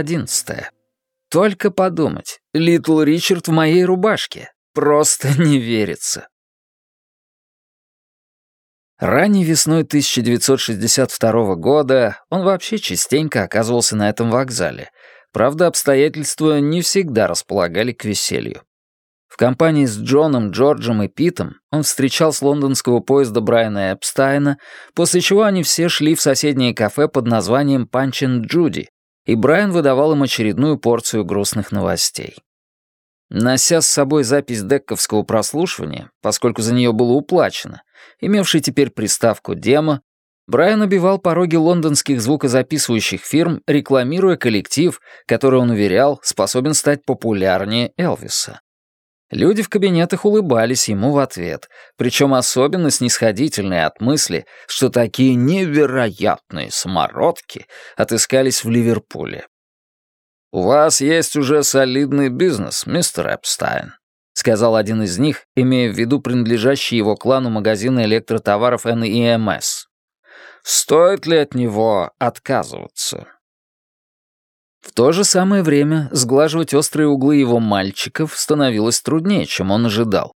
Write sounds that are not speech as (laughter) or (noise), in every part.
Одиннадцатая. Только подумать, Литл Ричард в моей рубашке. Просто (laughs) не верится. Ранней весной 1962 года он вообще частенько оказывался на этом вокзале. Правда, обстоятельства не всегда располагали к веселью. В компании с Джоном, Джорджем и Питом он встречал с лондонского поезда Брайана Эпстайна, после чего они все шли в соседнее кафе под названием «Панч Джуди», и Брайан выдавал им очередную порцию грустных новостей. Нося с собой запись декковского прослушивания, поскольку за нее было уплачено, имевший теперь приставку «демо», Брайан обивал пороги лондонских звукозаписывающих фирм, рекламируя коллектив, который он уверял, способен стать популярнее Элвиса. Люди в кабинетах улыбались ему в ответ, причем особенно снисходительные от мысли, что такие невероятные самородки отыскались в Ливерпуле. «У вас есть уже солидный бизнес, мистер Эпстайн», сказал один из них, имея в виду принадлежащий его клану магазина электротоваров НИМС. «Стоит ли от него отказываться?» В то же самое время сглаживать острые углы его мальчиков становилось труднее, чем он ожидал.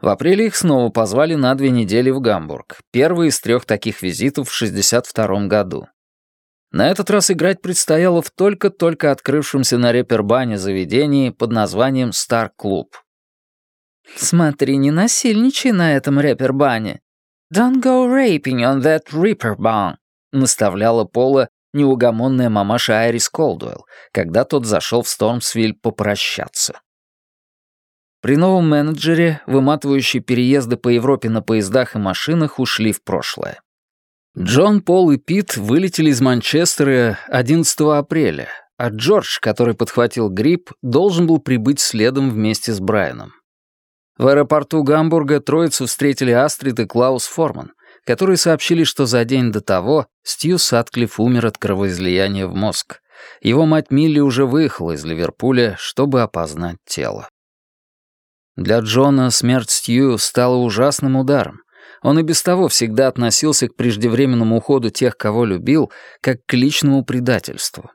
В апреле их снова позвали на две недели в Гамбург, первый из трех таких визитов в 62 году. На этот раз играть предстояло в только-только открывшемся на репербане заведении под названием «Стар-клуб». «Смотри, не насильничай на этом репербане. Don't go raping on that reperban», наставляла Пола, неугомонная мамаша Айрис Колдуэлл, когда тот зашел в Стормсвиль попрощаться. При новом менеджере, выматывающие переезды по Европе на поездах и машинах, ушли в прошлое. Джон, Пол и Пит вылетели из Манчестера 11 апреля, а Джордж, который подхватил грипп, должен был прибыть следом вместе с Брайаном. В аэропорту Гамбурга троицу встретили Астрид и Клаус Форман, которые сообщили, что за день до того Стью Сатклифф умер от кровоизлияния в мозг. Его мать Милли уже выехала из Ливерпуля, чтобы опознать тело. Для Джона смерть Стью стала ужасным ударом. Он и без того всегда относился к преждевременному уходу тех, кого любил, как к личному предательству.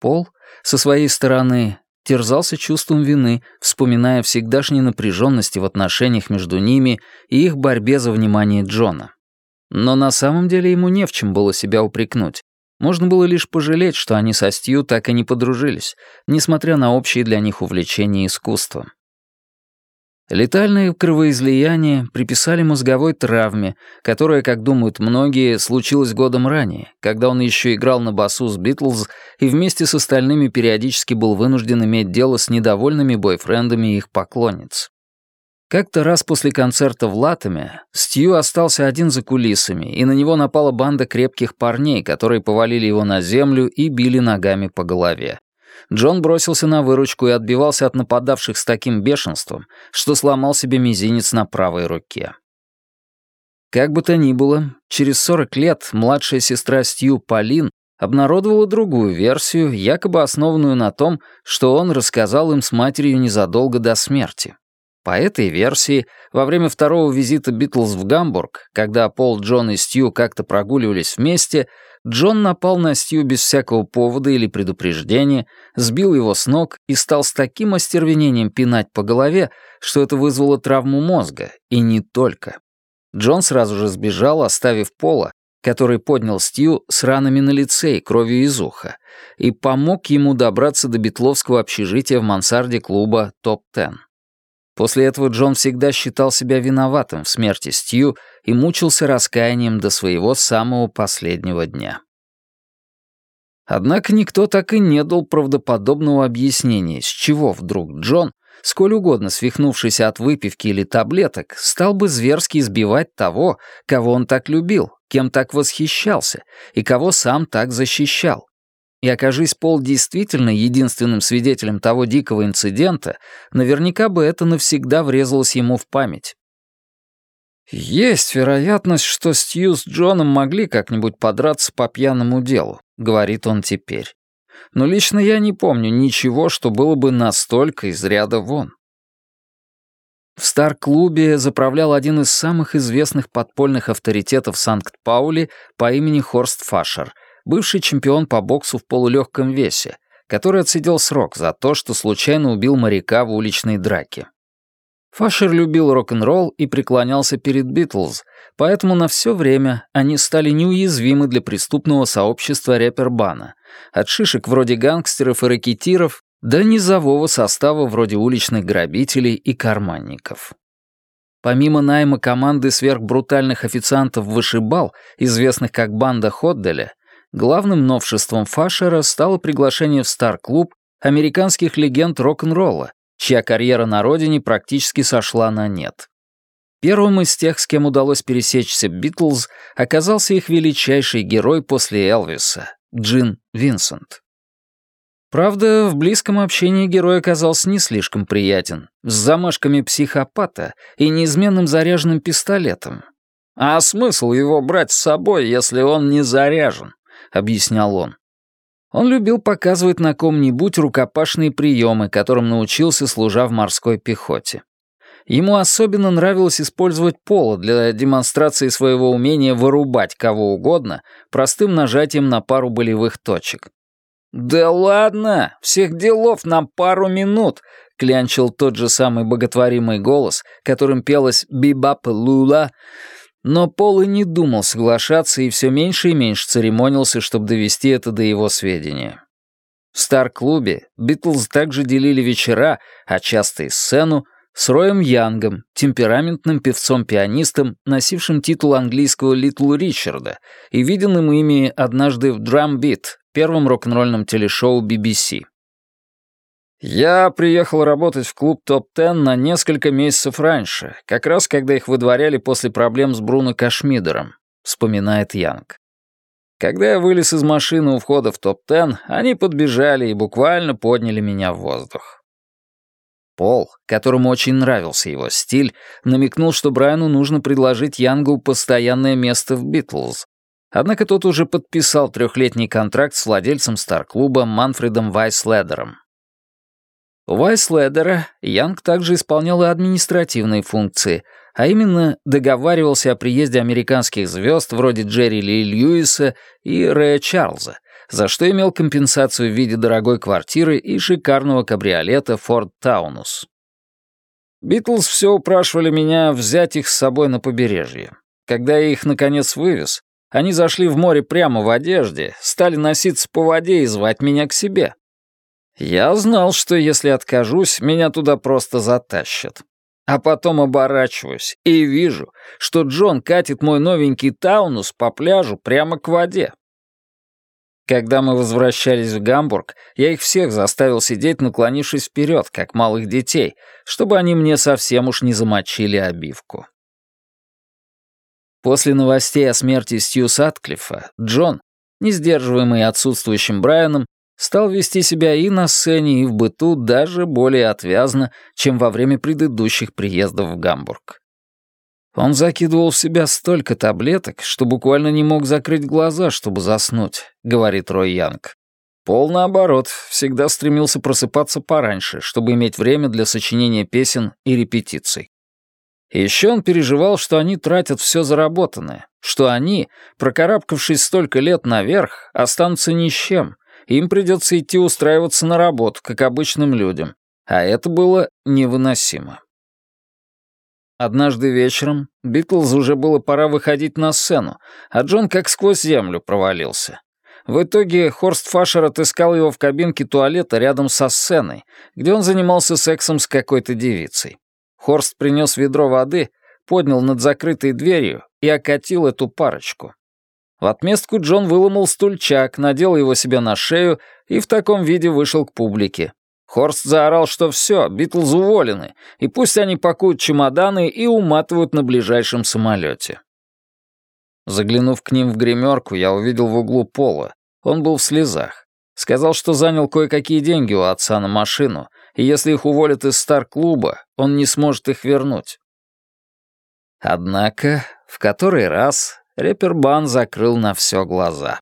Пол, со своей стороны, терзался чувством вины, вспоминая всегдашние напряженности в отношениях между ними и их борьбе за внимание Джона. Но на самом деле ему не в чем было себя упрекнуть. Можно было лишь пожалеть, что они со Стью так и не подружились, несмотря на общие для них увлечения искусством. Летальное кровоизлияние приписали мозговой травме, которая, как думают многие, случилась годом ранее, когда он еще играл на басу с Битлз и вместе с остальными периодически был вынужден иметь дело с недовольными бойфрендами их поклонниц. Как-то раз после концерта в Латаме Стью остался один за кулисами, и на него напала банда крепких парней, которые повалили его на землю и били ногами по голове. Джон бросился на выручку и отбивался от нападавших с таким бешенством, что сломал себе мизинец на правой руке. Как бы то ни было, через 40 лет младшая сестра Стью Полин обнародовала другую версию, якобы основанную на том, что он рассказал им с матерью незадолго до смерти. По этой версии, во время второго визита Битлз в Гамбург, когда Пол, Джон и Стью как-то прогуливались вместе, Джон напал на Стью без всякого повода или предупреждения, сбил его с ног и стал с таким остервенением пинать по голове, что это вызвало травму мозга, и не только. Джон сразу же сбежал, оставив Пола, который поднял Стью с ранами на лице и кровью из уха, и помог ему добраться до битловского общежития в мансарде клуба «Топ-10». После этого Джон всегда считал себя виноватым в смерти Стью и мучился раскаянием до своего самого последнего дня. Однако никто так и не дал правдоподобного объяснения, с чего вдруг Джон, сколь угодно свихнувшийся от выпивки или таблеток, стал бы зверски избивать того, кого он так любил, кем так восхищался и кого сам так защищал. И окажись Пол действительно единственным свидетелем того дикого инцидента, наверняка бы это навсегда врезалось ему в память. «Есть вероятность, что Стью с Джоном могли как-нибудь подраться по пьяному делу», — говорит он теперь. «Но лично я не помню ничего, что было бы настолько из ряда вон». В Стар-клубе заправлял один из самых известных подпольных авторитетов Санкт-Паули по имени Хорст Фашер — бывший чемпион по боксу в полулегком весе, который отсидел срок за то, что случайно убил моряка в уличной драке. Фашер любил рок-н-ролл и преклонялся перед Битлз, поэтому на все время они стали неуязвимы для преступного сообщества рэпербана, от шишек вроде гангстеров и рэкетиров до низового состава вроде уличных грабителей и карманников. Помимо найма команды сверхбрутальных официантов вышибал, известных как банда Ходделя, главным новшеством Фашера стало приглашение в Стар-клуб американских легенд рок-н-ролла, чья карьера на родине практически сошла на нет. Первым из тех, с кем удалось пересечься Битлз, оказался их величайший герой после Элвиса — Джин Винсент. Правда, в близком общении герой оказался не слишком приятен, с замашками психопата и неизменным заряженным пистолетом. «А смысл его брать с собой, если он не заряжен?» — объяснял он. Он любил показывать на ком-нибудь рукопашные приемы, которым научился, служа в морской пехоте. Ему особенно нравилось использовать поло для демонстрации своего умения вырубать кого угодно простым нажатием на пару болевых точек. «Да ладно, всех делов на пару минут», — клянчил тот же самый боготворимый голос, которым пелась «Бибап Лула», но Пол и не думал соглашаться и все меньше и меньше церемонился, чтобы довести это до его сведения. В Стар-клубе Битлз также делили вечера, а часто и сцену, с Роем Янгом, темпераментным певцом-пианистом, носившим титул английского Литл Ричарда и виденным ими однажды в Drum Beat, первом рок-н-ролльном телешоу BBC. Я приехал работать в клуб ТОП-10 на несколько месяцев раньше, как раз когда их выдворяли после проблем с Бруно Кашмидером, вспоминает Янг. Когда я вылез из машины у входа в ТОП-10, они подбежали и буквально подняли меня в воздух. Пол, которому очень нравился его стиль, намекнул, что Брайану нужно предложить Янгу постоянное место в «Битлз». Однако тот уже подписал трехлетний контракт с владельцем стар-клуба Манфредом Вайследером. У Вайследера Янг также исполнял и административные функции, а именно договаривался о приезде американских звезд вроде Джерри Ли Льюиса и Рэя Чарльза, за что имел компенсацию в виде дорогой квартиры и шикарного кабриолета Ford Taunus. Битлз все упрашивали меня взять их с собой на побережье. Когда я их, наконец, вывез, они зашли в море прямо в одежде, стали носиться по воде и звать меня к себе. Я знал, что если откажусь, меня туда просто затащат. А потом оборачиваюсь и вижу, что Джон катит мой новенький Таунус по пляжу прямо к воде. Когда мы возвращались в Гамбург, я их всех заставил сидеть, наклонившись вперед, как малых детей, чтобы они мне совсем уж не замочили обивку. После новостей о смерти Стью Сатклиффа, Джон, не сдерживаемый отсутствующим Брайаном, стал вести себя и на сцене, и в быту даже более отвязно, чем во время предыдущих приездов в Гамбург. Он закидывал в себя столько таблеток, что буквально не мог закрыть глаза, чтобы заснуть, говорит Рой Янг. Пол, наоборот, всегда стремился просыпаться пораньше, чтобы иметь время для сочинения песен и репетиций. еще он переживал, что они тратят все заработанное, что они, прокарабкавшись столько лет наверх, останутся ни с чем, им придется идти устраиваться на работу, как обычным людям, а это было невыносимо. Однажды вечером Битлз уже было пора выходить на сцену, а Джон как сквозь землю провалился. В итоге Хорст Фашер отыскал его в кабинке туалета рядом со сценой, где он занимался сексом с какой-то девицей. Хорст принес ведро воды, поднял над закрытой дверью и окатил эту парочку. В отместку Джон выломал стульчак, надел его себе на шею и в таком виде вышел к публике. Хорст заорал, что все, Битлз уволены, и пусть они пакуют чемоданы и уматывают на ближайшем самолете. Заглянув к ним в гримерку, я увидел в углу пола. Он был в слезах. Сказал, что занял кое-какие деньги у отца на машину, и если их уволят из стар-клуба, он не сможет их вернуть. Однако, в который раз рэпер Бан закрыл на все глаза.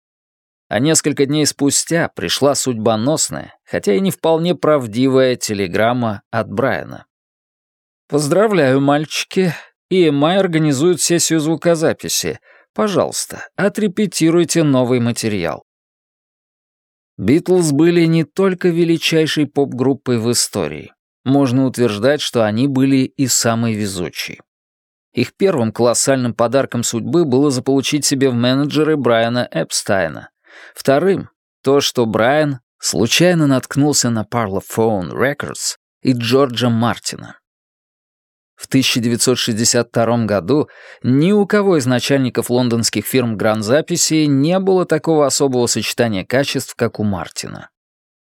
А несколько дней спустя пришла судьбоносная, хотя и не вполне правдивая телеграмма от Брайана. «Поздравляю, мальчики. EMI организует сессию звукозаписи. Пожалуйста, отрепетируйте новый материал. Битлз были не только величайшей поп-группой в истории. Можно утверждать, что они были и самой везучей. Их первым колоссальным подарком судьбы было заполучить себе в менеджеры Брайана Эпстайна. Вторым — то, что Брайан случайно наткнулся на Parlophone Records и Джорджа Мартина. В 1962 году ни у кого из начальников лондонских фирм гранзаписи не было такого особого сочетания качеств, как у Мартина.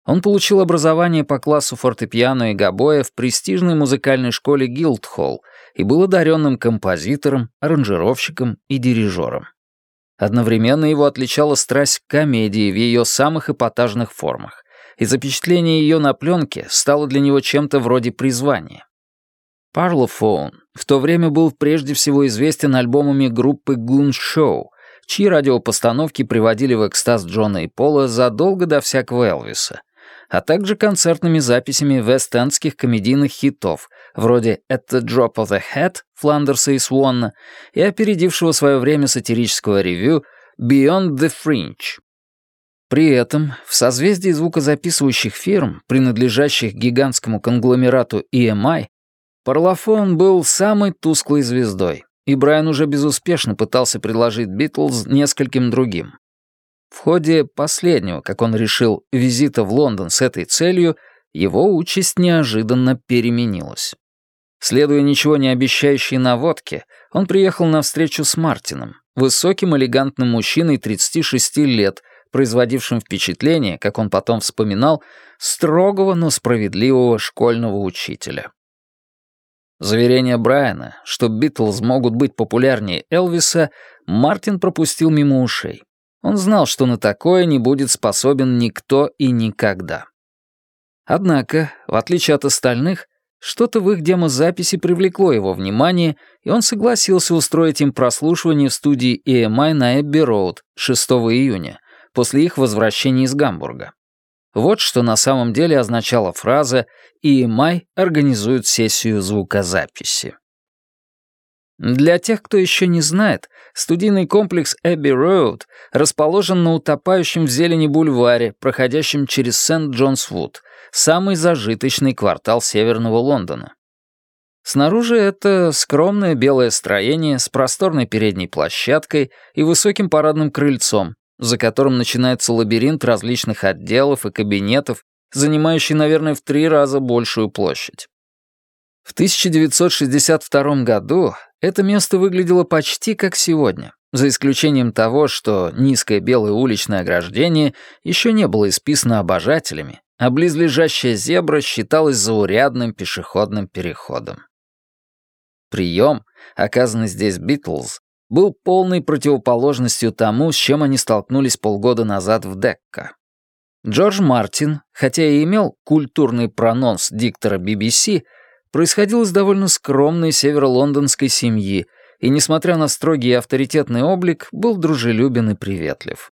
Он получил образование по классу фортепиано и гобоя в престижной музыкальной школе Гилдхолл и был одаренным композитором, аранжировщиком и дирижером. Одновременно его отличала страсть к комедии в ее самых эпатажных формах, и запечатление ее на пленке стало для него чем-то вроде призвания. Parlophone в то время был прежде всего известен альбомами группы Goon Show, чьи радиопостановки приводили в экстаз Джона и Пола задолго до всякого Элвиса, а также концертными записями вест-эндских комедийных хитов, вроде «At the Drop of the Hat» Фландерса и Свонна и опередившего свое время сатирического ревю «Beyond the Fringe». При этом в созвездии звукозаписывающих фирм, принадлежащих гигантскому конгломерату EMI, Парлофон был самой тусклой звездой, и Брайан уже безуспешно пытался предложить Битлз нескольким другим. В ходе последнего, как он решил, визита в Лондон с этой целью, его участь неожиданно переменилась. Следуя ничего не обещающей наводке, он приехал на встречу с Мартином, высоким элегантным мужчиной 36 лет, производившим впечатление, как он потом вспоминал, строгого, но справедливого школьного учителя. Заверение Брайана, что Битлз могут быть популярнее Элвиса, Мартин пропустил мимо ушей. Он знал, что на такое не будет способен никто и никогда. Однако, в отличие от остальных, что-то в их демозаписи привлекло его внимание, и он согласился устроить им прослушивание в студии EMI на Эбби-Роуд 6 июня, после их возвращения из Гамбурга. Вот что на самом деле означала фраза «EMI организует сессию звукозаписи». Для тех, кто еще не знает, студийный комплекс Эбби Роуд расположен на утопающем в зелени бульваре, проходящем через Сент-Джонс-Вуд, самый зажиточный квартал северного Лондона. Снаружи это скромное белое строение с просторной передней площадкой и высоким парадным крыльцом, за которым начинается лабиринт различных отделов и кабинетов, занимающий, наверное, в три раза большую площадь. В 1962 году это место выглядело почти как сегодня, за исключением того, что низкое белое уличное ограждение еще не было исписано обожателями, а близлежащая зебра считалась заурядным пешеходным переходом. Прием, оказанный здесь Битлз, был полной противоположностью тому, с чем они столкнулись полгода назад в Декка. Джордж Мартин, хотя и имел культурный прононс диктора BBC, происходил из довольно скромной северо-лондонской семьи и, несмотря на строгий и авторитетный облик, был дружелюбен и приветлив.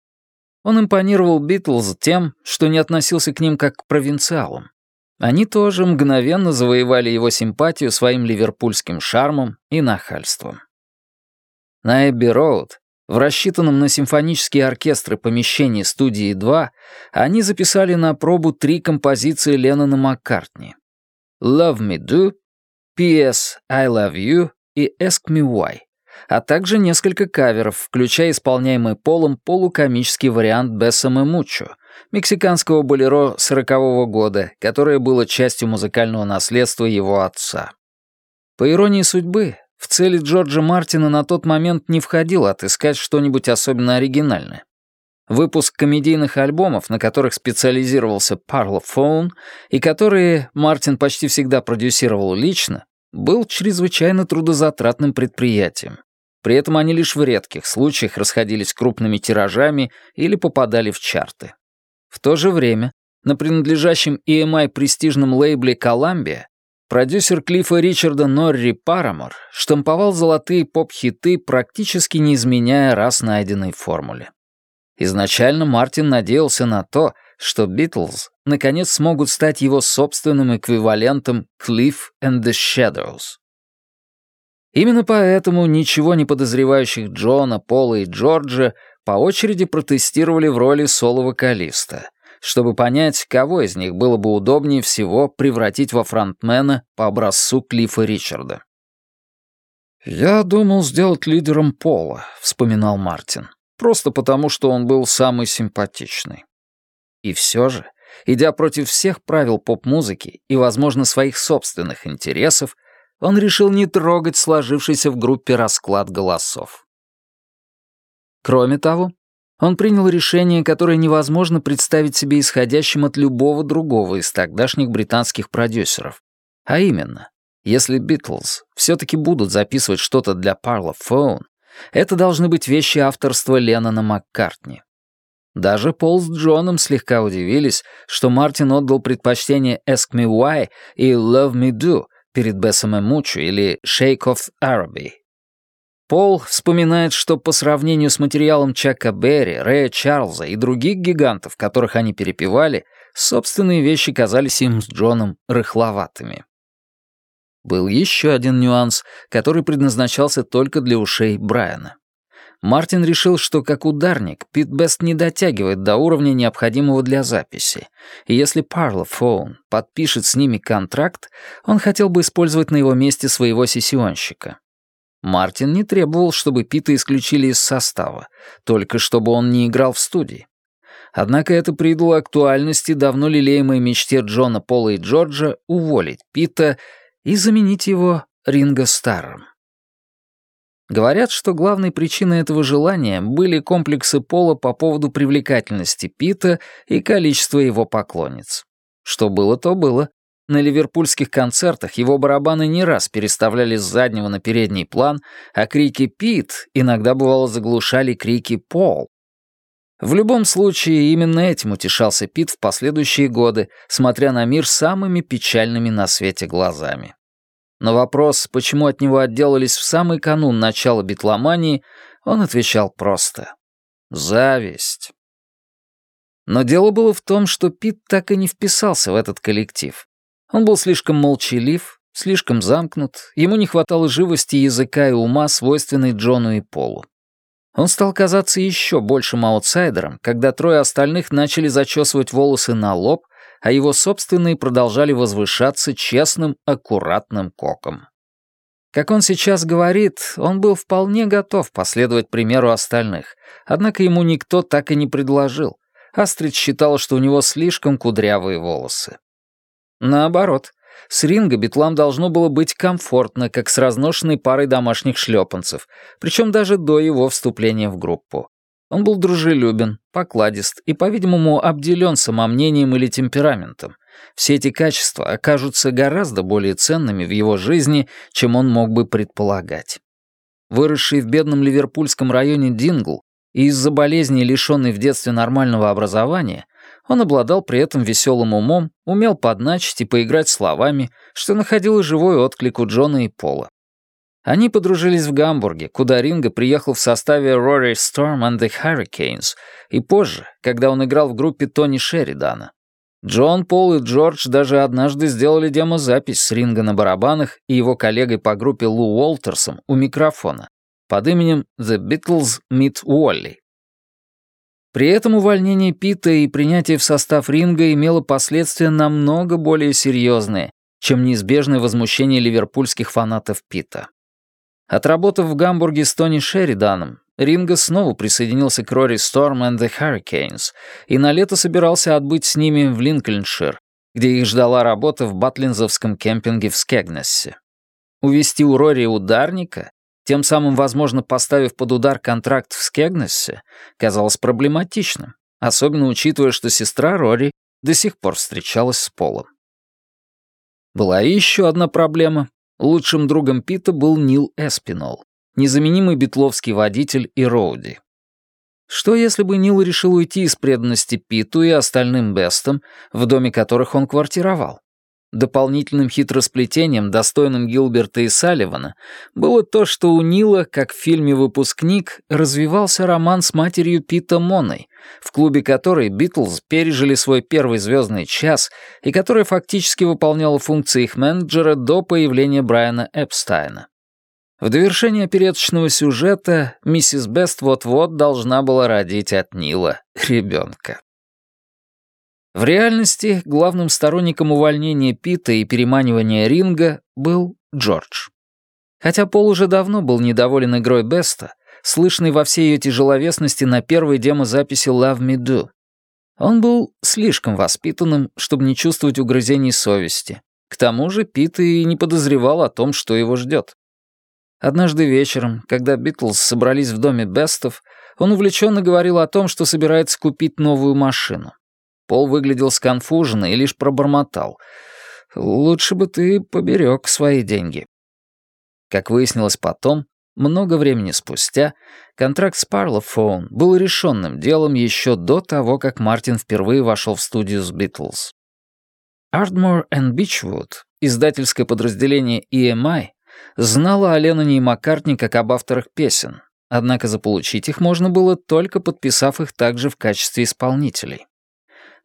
Он импонировал Битлз тем, что не относился к ним как к провинциалам. Они тоже мгновенно завоевали его симпатию своим ливерпульским шармом и нахальством. На Эбби-Роуд, в рассчитанном на симфонические оркестры помещении студии 2, они записали на пробу три композиции Леннона Маккартни. «Love Me Do», «P.S. I Love You» и «Ask Me Why», а также несколько каверов, включая исполняемый Полом полукомический вариант «Бессаме Мучо», мексиканского болеро сорокового года, которое было частью музыкального наследства его отца. По иронии судьбы, в цели Джорджа Мартина на тот момент не входило отыскать что-нибудь особенно оригинальное. Выпуск комедийных альбомов, на которых специализировался Parlophone и которые Мартин почти всегда продюсировал лично, был чрезвычайно трудозатратным предприятием. При этом они лишь в редких случаях расходились крупными тиражами или попадали в чарты. В то же время на принадлежащем EMI престижном лейбле Columbia Продюсер Клиффа Ричарда Норри Парамор штамповал золотые поп-хиты, практически не изменяя раз найденной формуле. Изначально Мартин надеялся на то, что Битлз наконец смогут стать его собственным эквивалентом Cliff and the Shadows. Именно поэтому ничего не подозревающих Джона, Пола и Джорджа по очереди протестировали в роли соло-вокалиста, чтобы понять, кого из них было бы удобнее всего превратить во фронтмена по образцу Клиффа Ричарда. «Я думал сделать лидером Пола», — вспоминал Мартин, «просто потому, что он был самый симпатичный». И все же, идя против всех правил поп-музыки и, возможно, своих собственных интересов, он решил не трогать сложившийся в группе расклад голосов. Кроме того, он принял решение, которое невозможно представить себе исходящим от любого другого из тогдашних британских продюсеров. А именно, если Битлз все-таки будут записывать что-то для Parlophone, это должны быть вещи авторства Леннона Маккартни. Даже Пол с Джоном слегка удивились, что Мартин отдал предпочтение «Ask Me Why» и «Love Me Do» перед «Бессом и Мучу» или «Shake of Araby». Пол вспоминает, что по сравнению с материалом Чака Берри, Рэя Чарльза и других гигантов, которых они перепевали, собственные вещи казались им с Джоном рыхловатыми. Был еще один нюанс, который предназначался только для ушей Брайана. Мартин решил, что как ударник Пит Бест не дотягивает до уровня, необходимого для записи, и если Parlophone подпишет с ними контракт, он хотел бы использовать на его месте своего сессионщика. Мартин не требовал, чтобы Пита исключили из состава, только чтобы он не играл в студии. Однако это придало актуальности давно лелеемой мечте Джона, Пола и Джорджа уволить Пита и заменить его Ринго Старом. Говорят, что главной причиной этого желания были комплексы Пола по поводу привлекательности Пита и количества его поклонниц. Что было, то было. На ливерпульских концертах его барабаны не раз переставляли с заднего на передний план, а крики «Пит» иногда бывало заглушали крики «Пол». В любом случае, именно этим утешался Пит в последующие годы, смотря на мир самыми печальными на свете глазами. На вопрос, почему от него отделались в самый канун начала битломании, он отвечал просто «Зависть». Но дело было в том, что Пит так и не вписался в этот коллектив. Он был слишком молчалив, слишком замкнут, ему не хватало живости языка и ума, свойственной Джону и Полу. Он стал казаться еще большим аутсайдером, когда трое остальных начали зачесывать волосы на лоб, а его собственные продолжали возвышаться честным, аккуратным коком. Как он сейчас говорит, он был вполне готов последовать примеру остальных, однако ему никто так и не предложил. Астрид считала, что у него слишком кудрявые волосы. Наоборот, с ринга битлам должно было быть комфортно, как с разношенной парой домашних шлепанцев, причем даже до его вступления в группу. Он был дружелюбен, покладист и, по-видимому, обделен самомнением или темпераментом. Все эти качества окажутся гораздо более ценными в его жизни, чем он мог бы предполагать. Выросший в бедном ливерпульском районе Дингл и из-за болезни лишенный в детстве нормального образования, он обладал при этом веселым умом, умел подначить и поиграть словами, что находило живой отклик у Джона и Пола. Они подружились в Гамбурге, куда Ринго приехал в составе Rory Storm and the Hurricanes, и позже, когда он играл в группе Тони Шеридана. Джон, Пол и Джордж даже однажды сделали демозапись с Ринго на барабанах и его коллегой по группе Лу Уолтерсом у микрофона под именем The Beatles Meet Wally. При этом увольнение Пита и принятие в состав ринга имело последствия намного более серьезные, чем неизбежное возмущение ливерпульских фанатов Пита. Отработав в Гамбурге с Тони Шериданом, Ринго снова присоединился к Рори Storm and the Hurricanes и на лето собирался отбыть с ними в Линкольншир, где их ждала работа в батлинзовском кемпинге в Скегнессе. Увести у Рори ударника тем самым, возможно, поставив под удар контракт в Скегнессе, казалось проблематичным, особенно учитывая, что сестра Рори до сих пор встречалась с Полом. Была и еще одна проблема. Лучшим другом Пита был Нил Эспинол, незаменимый битловский водитель и роуди. Что если бы Нил решил уйти из преданности Питу и остальным Бестам, в доме которых он квартировал? Дополнительным хитросплетением, достойным Гилберта и Салливана, было то, что у Нила, как в фильме «Выпускник», развивался роман с матерью Пита Моной, в клубе которой Битлз пережили свой первый звездный час и которая фактически выполняла функции их менеджера до появления Брайана Эпстайна. В довершение опереточного сюжета миссис Бест вот-вот должна была родить от Нила ребенка. В реальности главным сторонником увольнения Пита и переманивания Ринга был Джордж. Хотя Пол уже давно был недоволен игрой Беста, слышный во всей ее тяжеловесности на первой демозаписи «Love Me Do». Он был слишком воспитанным, чтобы не чувствовать угрызений совести. К тому же Пит и не подозревал о том, что его ждет. Однажды вечером, когда Битлз собрались в доме Бестов, он увлеченно говорил о том, что собирается купить новую машину. Пол выглядел сконфуженно и лишь пробормотал. «Лучше бы ты поберег свои деньги». Как выяснилось потом, много времени спустя, контракт с Parlophone был решенным делом еще до того, как Мартин впервые вошел в студию с Битлз. Ardmore and Beechwood, издательское подразделение EMI, знала о Ленноне и Маккартни как об авторах песен, однако заполучить их можно было только подписав их также в качестве исполнителей.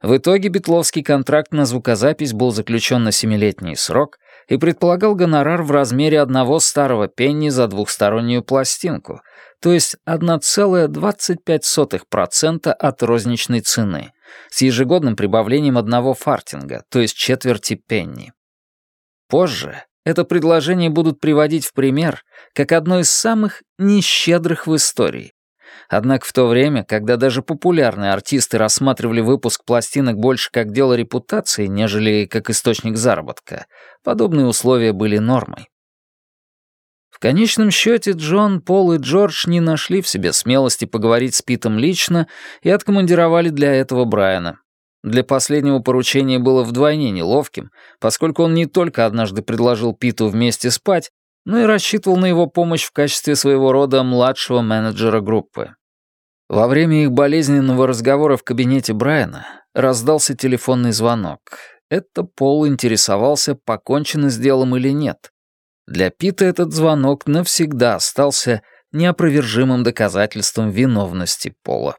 В итоге битловский контракт на звукозапись был заключен на семилетний срок и предполагал гонорар в размере одного старого пенни за двухстороннюю пластинку, то есть 1,25% от розничной цены, с ежегодным прибавлением одного фартинга, то есть четверти пенни. Позже это предложение будут приводить в пример как одно из самых нещедрых в истории, Однако в то время, когда даже популярные артисты рассматривали выпуск пластинок больше как дело репутации, нежели как источник заработка, подобные условия были нормой. В конечном счете Джон, Пол и Джордж не нашли в себе смелости поговорить с Питом лично и откомандировали для этого Брайана. Для последнего поручения было вдвойне неловким, поскольку он не только однажды предложил Питу вместе спать, но и рассчитывал на его помощь в качестве своего рода младшего менеджера группы. Во время их болезненного разговора в кабинете Брайана раздался телефонный звонок. Это Пол интересовался, покончено с делом или нет. Для Пита этот звонок навсегда остался неопровержимым доказательством виновности Пола.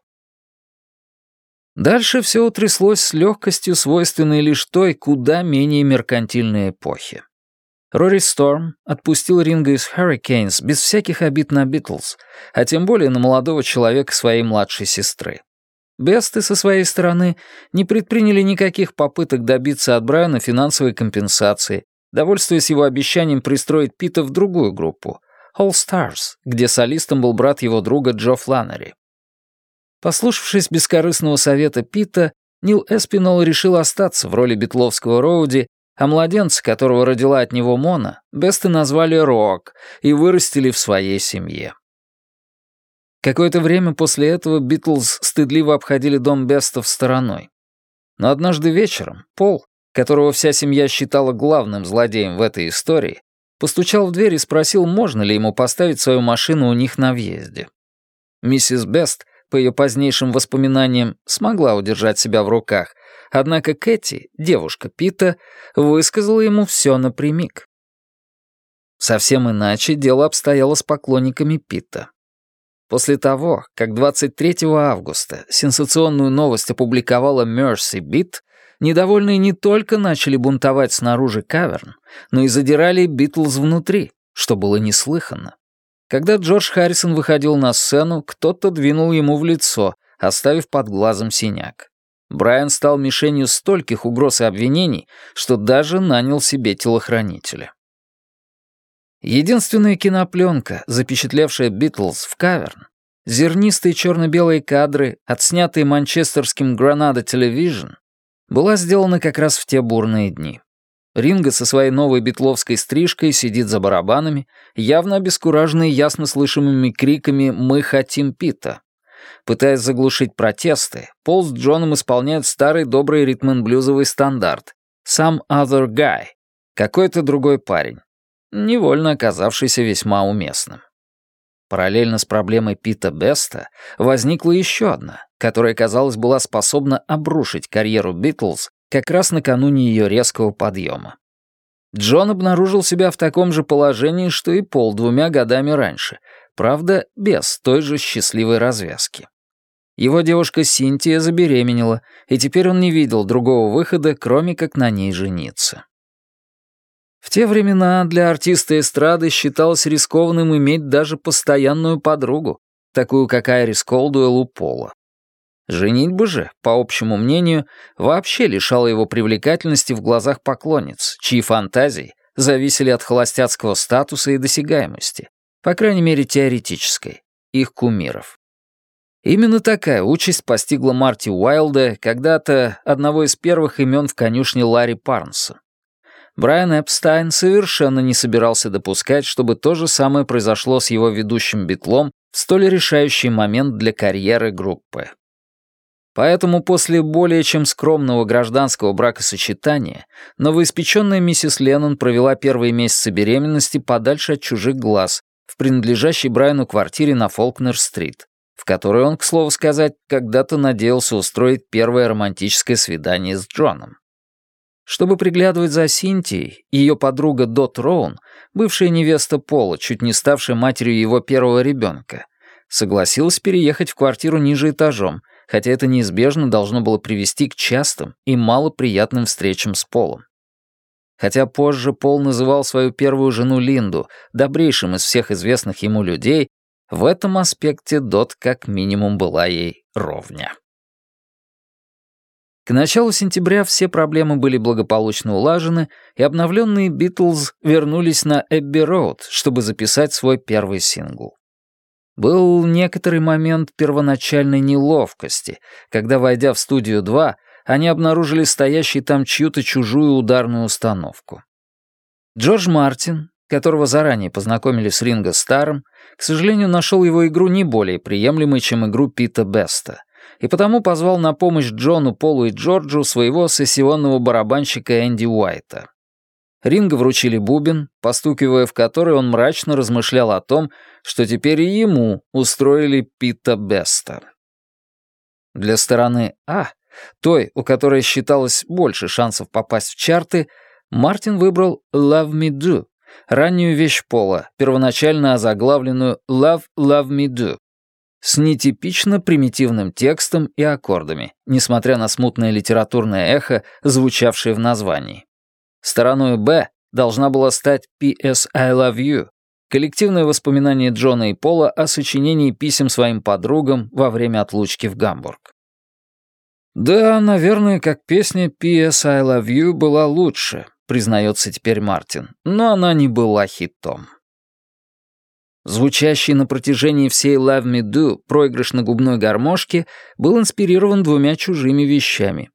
Дальше все утряслось с легкостью, свойственной лишь той куда менее меркантильной эпохе. Рори Сторм отпустил Ринга из Hurricanes без всяких обид на Битлз, а тем более на молодого человека своей младшей сестры. Бесты со своей стороны не предприняли никаких попыток добиться от Брайана финансовой компенсации, довольствуясь его обещанием пристроить Пита в другую группу — All Stars, где солистом был брат его друга Джо Фланнери. Послушавшись бескорыстного совета Пита, Нил Эспинол решил остаться в роли битловского Роуди а младенца, которого родила от него Мона, Бесты назвали Рок и вырастили в своей семье. Какое-то время после этого Битлз стыдливо обходили дом Бестов стороной. Но однажды вечером Пол, которого вся семья считала главным злодеем в этой истории, постучал в дверь и спросил, можно ли ему поставить свою машину у них на въезде. Миссис Бест, по ее позднейшим воспоминаниям, смогла удержать себя в руках Однако Кэти, девушка Пита, высказала ему все напрямик. Совсем иначе дело обстояло с поклонниками Пита. После того, как 23 августа сенсационную новость опубликовала Mercy Beat, недовольные не только начали бунтовать снаружи каверн, но и задирали Битлз внутри, что было неслыханно. Когда Джордж Харрисон выходил на сцену, кто-то двинул ему в лицо, оставив под глазом синяк. Брайан стал мишенью стольких угроз и обвинений, что даже нанял себе телохранителя. Единственная кинопленка, запечатлевшая Битлз в каверн, зернистые черно-белые кадры, отснятые манчестерским Гранада Television, была сделана как раз в те бурные дни. Ринго со своей новой битловской стрижкой сидит за барабанами, явно обескураженный ясно слышимыми криками «Мы хотим Пита». Пытаясь заглушить протесты, Пол с Джоном исполняют старый добрый ритм-блюзовый стандарт «Some other guy» — какой-то другой парень, невольно оказавшийся весьма уместным. Параллельно с проблемой Пита Беста возникла еще одна, которая, казалось, была способна обрушить карьеру Битлз как раз накануне ее резкого подъема. Джон обнаружил себя в таком же положении, что и Пол двумя годами раньше, Правда, без той же счастливой развязки. Его девушка Синтия забеременела, и теперь он не видел другого выхода, кроме как на ней жениться. В те времена для артиста эстрады считалось рискованным иметь даже постоянную подругу, такую как Айрис Колдуэлл у Пола. Женитьба же, по общему мнению, вообще лишала его привлекательности в глазах поклонниц, чьи фантазии зависели от холостяцкого статуса и досягаемости, по крайней мере теоретической, их кумиров. Именно такая участь постигла Марти Уайлда, когда-то одного из первых имен в конюшне Ларри Парнса. Брайан Эпстайн совершенно не собирался допускать, чтобы то же самое произошло с его ведущим битлом в столь решающий момент для карьеры группы. Поэтому после более чем скромного гражданского бракосочетания новоиспеченная миссис Леннон провела первые месяцы беременности подальше от чужих глаз в принадлежащей Брайану квартире на Фолкнер-стрит, в которой он, к слову сказать, когда-то надеялся устроить первое романтическое свидание с Джоном. Чтобы приглядывать за Синтией, ее подруга Дот Роун, бывшая невеста Пола, чуть не ставшая матерью его первого ребенка, согласилась переехать в квартиру ниже этажом, хотя это неизбежно должно было привести к частым и малоприятным встречам с Полом. Хотя позже Пол называл свою первую жену Линду добрейшим из всех известных ему людей, в этом аспекте Дот как минимум была ей ровня. К началу сентября все проблемы были благополучно улажены, и обновленные «Битлз» вернулись на Эбби-Роуд, чтобы записать свой первый сингл. Был некоторый момент первоначальной неловкости, когда, войдя в студию 2, они обнаружили стоящей там чью-то чужую ударную установку. Джордж Мартин, которого заранее познакомили с Ринго Старом, к сожалению, нашел его игру не более приемлемой, чем игру Пита Беста и потому позвал на помощь Джону, Полу и Джорджу своего сессионного барабанщика Энди Уайта. Ринго вручили бубен, постукивая в который он мрачно размышлял о том, что теперь и ему устроили Пита Беста. Для стороны А, той, у которой считалось больше шансов попасть в чарты, Мартин выбрал «Love Me Do», раннюю вещь Пола, первоначально озаглавленную «Love, Love Me Do», с нетипично примитивным текстом и аккордами, несмотря на смутное литературное эхо, звучавшее в названии. Стороной «Б» должна была стать «P.S. I Love You», коллективное воспоминание Джона и Пола о сочинении писем своим подругам во время отлучки в Гамбург. «Да, наверное, как песня «P.S. I Love You» была лучше», признается теперь Мартин, но она не была хитом звучащий на протяжении всей «Love Me Do» проигрыш на губной гармошке, был инспирирован двумя чужими вещами.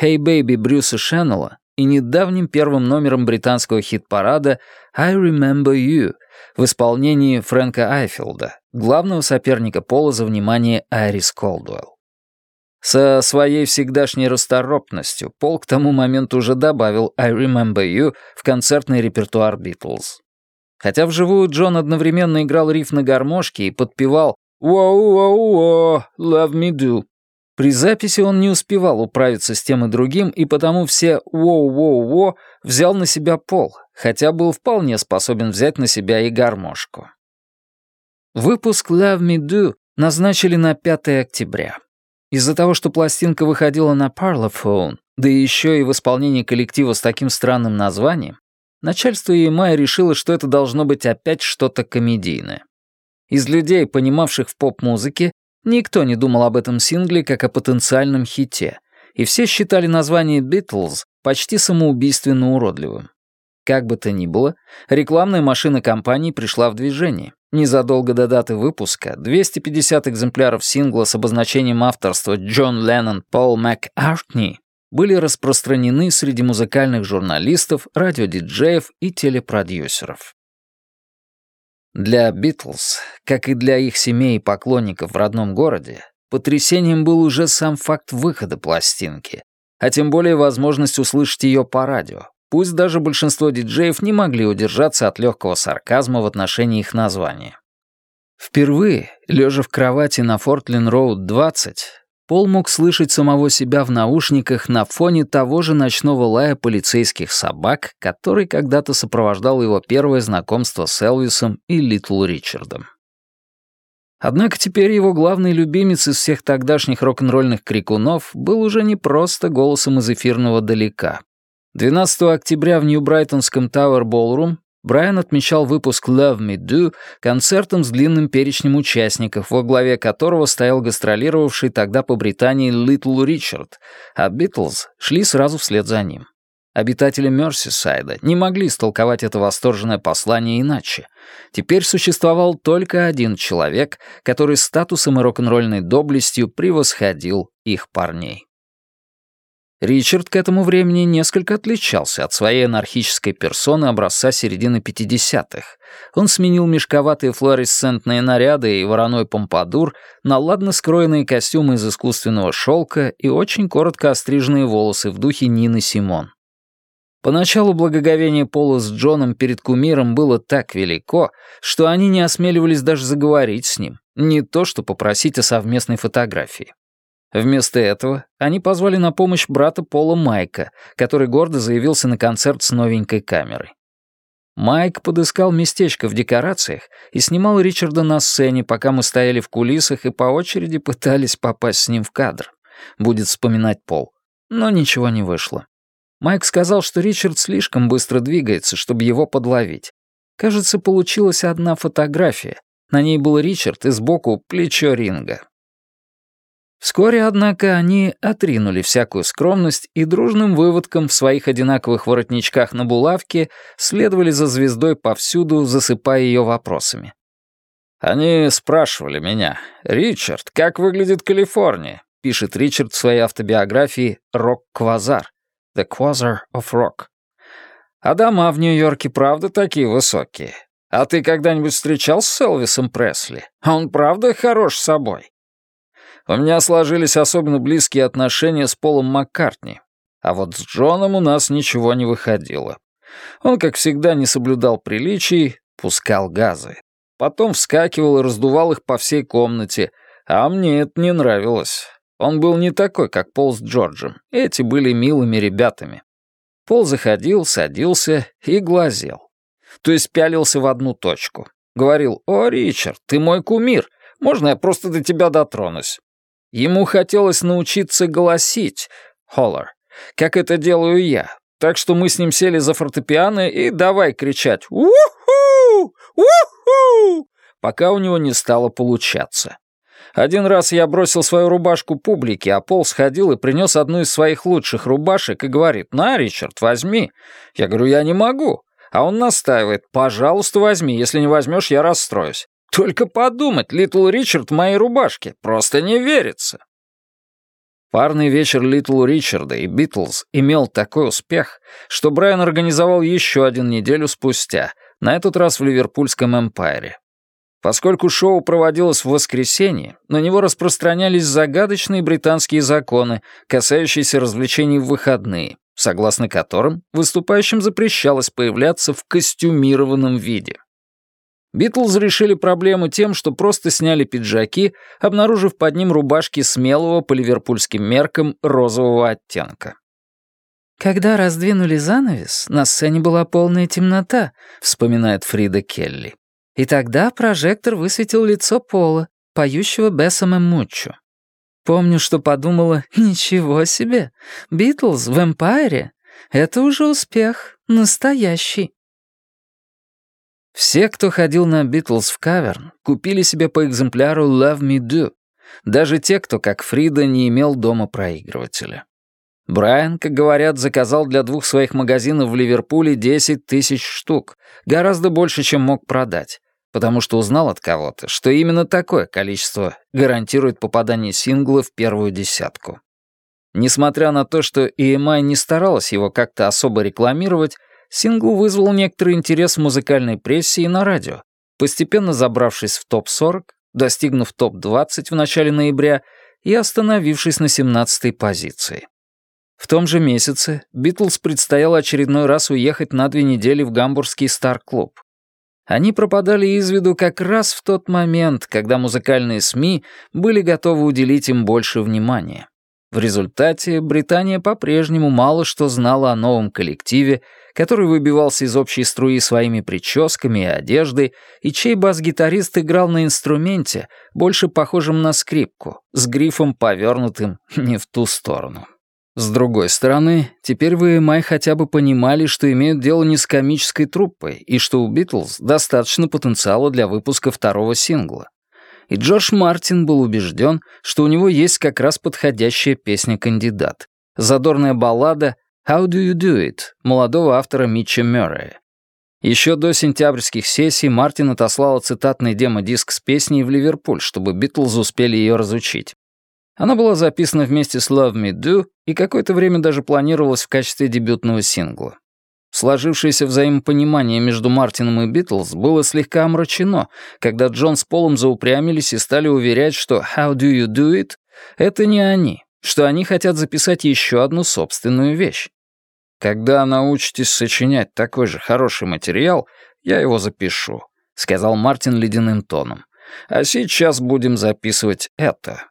«Hey Baby» Брюса Шеннелла и недавним первым номером британского хит-парада «I Remember You» в исполнении Фрэнка Айфилда, главного соперника Пола за внимание Айрис Колдуэлл. Со своей всегдашней расторопностью Пол к тому моменту уже добавил «I Remember You» в концертный репертуар «Битлз». Хотя вживую Джон одновременно играл риф на гармошке и подпевал «Воу-воу-воу, love me do». При записи он не успевал управиться с тем и другим, и потому все «воу-воу-во» взял на себя Пол, хотя был вполне способен взять на себя и гармошку. Выпуск «Love Me Do» назначили на 5 октября. Из-за того, что пластинка выходила на Parlophone, да еще и в исполнении коллектива с таким странным названием, Начальство EMI решило, что это должно быть опять что-то комедийное. Из людей, понимавших в поп-музыке, никто не думал об этом сингле как о потенциальном хите, и все считали название «Битлз» почти самоубийственно уродливым. Как бы то ни было, рекламная машина компании пришла в движение. Незадолго до даты выпуска 250 экземпляров сингла с обозначением авторства Джон Леннон Пол МакАртни были распространены среди музыкальных журналистов, радиодиджеев и телепродюсеров. Для «Битлз», как и для их семей и поклонников в родном городе, потрясением был уже сам факт выхода пластинки, а тем более возможность услышать ее по радио, пусть даже большинство диджеев не могли удержаться от легкого сарказма в отношении их названия. Впервые, лежа в кровати на Фортлин-Роуд 20, Пол мог слышать самого себя в наушниках на фоне того же ночного лая полицейских собак, который когда-то сопровождал его первое знакомство с Элвисом и Литл Ричардом. Однако теперь его главный любимец из всех тогдашних рок-н-ролльных крикунов был уже не просто голосом из эфирного далека. 12 октября в Нью-Брайтонском Тауэр Болрум Брайан отмечал выпуск «Love Me Do» концертом с длинным перечнем участников, во главе которого стоял гастролировавший тогда по Британии Литл Ричард, а «Битлз» шли сразу вслед за ним. Обитатели Мерсисайда не могли истолковать это восторженное послание иначе. Теперь существовал только один человек, который статусом и рок-н-ролльной доблестью превосходил их парней. Ричард к этому времени несколько отличался от своей анархической персоны образца середины 50-х. Он сменил мешковатые флуоресцентные наряды и вороной помпадур на ладно скроенные костюмы из искусственного шелка и очень коротко остриженные волосы в духе Нины Симон. Поначалу благоговение Пола с Джоном перед кумиром было так велико, что они не осмеливались даже заговорить с ним, не то что попросить о совместной фотографии. Вместо этого они позвали на помощь брата Пола Майка, который гордо заявился на концерт с новенькой камерой. Майк подыскал местечко в декорациях и снимал Ричарда на сцене, пока мы стояли в кулисах и по очереди пытались попасть с ним в кадр. Будет вспоминать Пол. Но ничего не вышло. Майк сказал, что Ричард слишком быстро двигается, чтобы его подловить. Кажется, получилась одна фотография. На ней был Ричард и сбоку плечо ринга. Вскоре, однако, они отринули всякую скромность и дружным выводком в своих одинаковых воротничках на булавке следовали за звездой повсюду, засыпая ее вопросами. «Они спрашивали меня, Ричард, как выглядит Калифорния?» пишет Ричард в своей автобиографии «Рок-квазар». The Quasar of Rock. А дома в Нью-Йорке правда такие высокие? А ты когда-нибудь встречался с Элвисом Пресли? Он правда хорош собой? У меня сложились особенно близкие отношения с Полом Маккартни. А вот с Джоном у нас ничего не выходило. Он, как всегда, не соблюдал приличий, пускал газы. Потом вскакивал и раздувал их по всей комнате, а мне это не нравилось. Он был не такой, как Пол с Джорджем. Эти были милыми ребятами. Пол заходил, садился и глазел. То есть пялился в одну точку. Говорил, «О, Ричард, ты мой кумир. Можно я просто до тебя дотронусь?» Ему хотелось научиться голосить, Холлер, как это делаю я. Так что мы с ним сели за фортепиано и давай кричать «Уху! Уху!», пока у него не стало получаться. Один раз я бросил свою рубашку публике, а Пол сходил и принес одну из своих лучших рубашек и говорит, «На, Ричард, возьми». Я говорю, «Я не могу». А он настаивает, «Пожалуйста, возьми, если не возьмешь, я расстроюсь». Только подумать, Литл Ричард в моей рубашке, просто не верится. Парный вечер Литл Ричарда и Битлз имел такой успех, что Брайан организовал еще один неделю спустя, на этот раз в Ливерпульском Эмпайре. Поскольку шоу проводилось в воскресенье, на него распространялись загадочные британские законы, касающиеся развлечений в выходные, согласно которым выступающим запрещалось появляться в костюмированном виде. Битлз решили проблему тем, что просто сняли пиджаки, обнаружив под ним рубашки смелого по ливерпульским меркам розового оттенка. «Когда раздвинули занавес, на сцене была полная темнота», — вспоминает Фрида Келли. И тогда прожектор высветил лицо Пола, поющего Бессом и Муччо. Помню, что подумала, (laughs) ничего себе, Битлз в Эмпайре — это уже успех, настоящий. Все, кто ходил на Битлз в каверн, купили себе по экземпляру «Love Me Do», даже те, кто, как Фрида, не имел дома проигрывателя. Брайан, как говорят, заказал для двух своих магазинов в Ливерпуле 10 тысяч штук, гораздо больше, чем мог продать потому что узнал от кого-то, что именно такое количество гарантирует попадание сингла в первую десятку. Несмотря на то, что EMI не старалась его как-то особо рекламировать, сингл вызвал некоторый интерес в музыкальной прессе и на радио, постепенно забравшись в топ-40, достигнув топ-20 в начале ноября и остановившись на 17-й позиции. В том же месяце Битлз предстояло очередной раз уехать на две недели в гамбургский Стар-клуб. Они пропадали из виду как раз в тот момент, когда музыкальные СМИ были готовы уделить им больше внимания. В результате Британия по-прежнему мало что знала о новом коллективе, который выбивался из общей струи своими прическами и одеждой, и чей бас-гитарист играл на инструменте, больше похожем на скрипку, с грифом повернутым (laughs) не в ту сторону. С другой стороны, теперь вы, Май, хотя бы понимали, что имеют дело не с комической труппой, и что у Битлз достаточно потенциала для выпуска второго сингла. И Джордж Мартин был убежден, что у него есть как раз подходящая песня-кандидат. Задорная баллада «How do you do it» молодого автора Митча Мёррея. Еще до сентябрьских сессий Мартин отослал цитатный демо-диск с песней в Ливерпуль, чтобы Битлз успели ее разучить. Она была записана вместе с Love Me Do и какое-то время даже планировалась в качестве дебютного сингла. Сложившееся взаимопонимание между Мартином и Битлз было слегка омрачено, когда Джон с Полом заупрямились и стали уверять, что «How do you do it?» — это не они, что они хотят записать еще одну собственную вещь. «Когда научитесь сочинять такой же хороший материал, я его запишу», — сказал Мартин ледяным тоном. «А сейчас будем записывать это».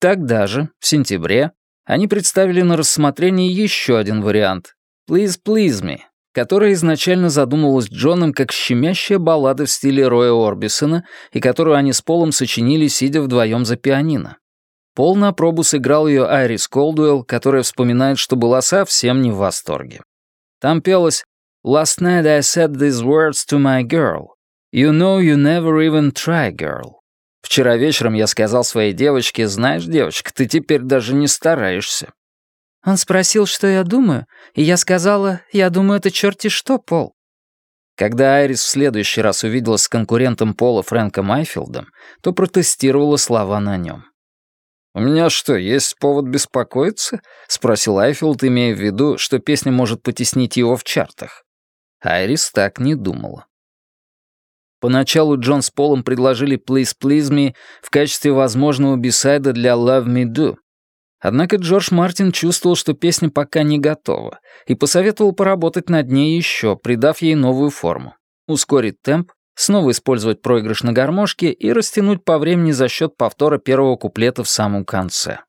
Тогда же, в сентябре, они представили на рассмотрение еще один вариант «Please Please Me», которая изначально задумывалась Джоном как щемящая баллада в стиле Роя Орбисона и которую они с Полом сочинили, сидя вдвоем за пианино. Пол на пробу сыграл ее Айрис Колдуэлл, которая вспоминает, что была совсем не в восторге. Там пелось «Last night I said these words to my girl. You know you never even try, girl». Вчера вечером я сказал своей девочке, знаешь, девочка, ты теперь даже не стараешься. Он спросил, что я думаю, и я сказала, я думаю, это черти что, Пол. Когда Айрис в следующий раз увиделась с конкурентом Пола Фрэнком Айфилдом, то протестировала слова на нем. «У меня что, есть повод беспокоиться?» — спросил Айфилд, имея в виду, что песня может потеснить его в чартах. Айрис так не думала. Поначалу Джон с Полом предложили «Please Please Me» в качестве возможного бисайда для «Love Me Do». Однако Джордж Мартин чувствовал, что песня пока не готова, и посоветовал поработать над ней еще, придав ей новую форму. Ускорить темп, снова использовать проигрыш на гармошке и растянуть по времени за счет повтора первого куплета в самом конце.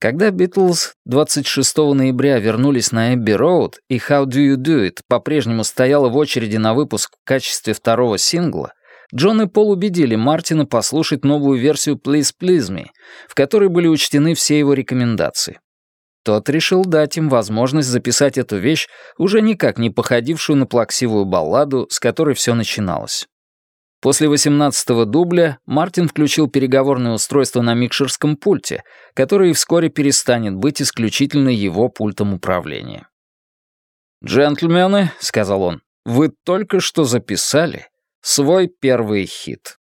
Когда Битлз 26 ноября вернулись на Эбби-Роуд, и «How Do You Do It» по-прежнему стояла в очереди на выпуск в качестве второго сингла, Джон и Пол убедили Мартина послушать новую версию «Please Please Me», в которой были учтены все его рекомендации. Тот решил дать им возможность записать эту вещь, уже никак не походившую на плаксивую балладу, с которой все начиналось. После 18-го дубля Мартин включил переговорное устройство на микшерском пульте, которое вскоре перестанет быть исключительно его пультом управления. «Джентльмены», — сказал он, — «вы только что записали свой первый хит».